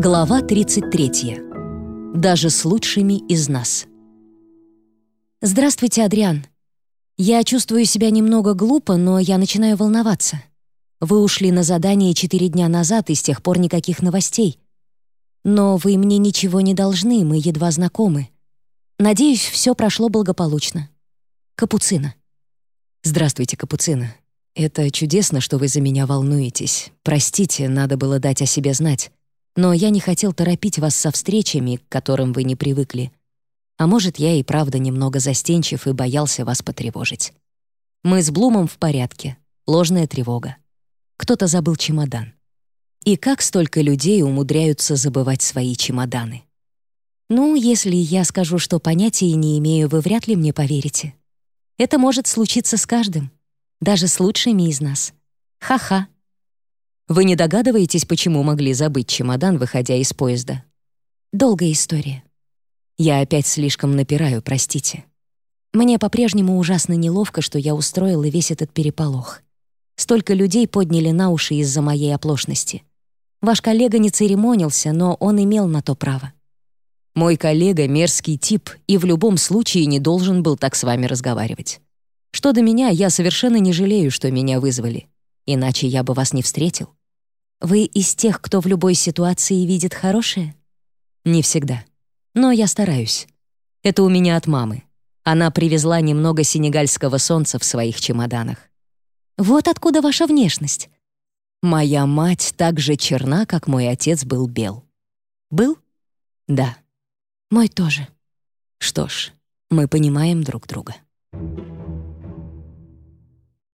Глава 33. Даже с лучшими из нас. Здравствуйте, Адриан. Я чувствую себя немного глупо, но я начинаю волноваться. Вы ушли на задание четыре дня назад, и с тех пор никаких новостей. Но вы мне ничего не должны, мы едва знакомы. Надеюсь, все прошло благополучно. Капуцина. Здравствуйте, Капуцина. Это чудесно, что вы за меня волнуетесь. Простите, надо было дать о себе знать. Но я не хотел торопить вас со встречами, к которым вы не привыкли. А может, я и правда немного застенчив и боялся вас потревожить. Мы с Блумом в порядке. Ложная тревога. Кто-то забыл чемодан. И как столько людей умудряются забывать свои чемоданы? Ну, если я скажу, что понятия не имею, вы вряд ли мне поверите. Это может случиться с каждым, даже с лучшими из нас. Ха-ха. Вы не догадываетесь, почему могли забыть чемодан, выходя из поезда? Долгая история. Я опять слишком напираю, простите. Мне по-прежнему ужасно неловко, что я устроила весь этот переполох. Столько людей подняли на уши из-за моей оплошности. Ваш коллега не церемонился, но он имел на то право. Мой коллега — мерзкий тип и в любом случае не должен был так с вами разговаривать. Что до меня, я совершенно не жалею, что меня вызвали. Иначе я бы вас не встретил. Вы из тех, кто в любой ситуации видит хорошее? Не всегда. Но я стараюсь. Это у меня от мамы. Она привезла немного сенегальского солнца в своих чемоданах. Вот откуда ваша внешность. Моя мать так же черна, как мой отец был бел. Был? Да. Мой тоже. Что ж, мы понимаем друг друга. Thank you.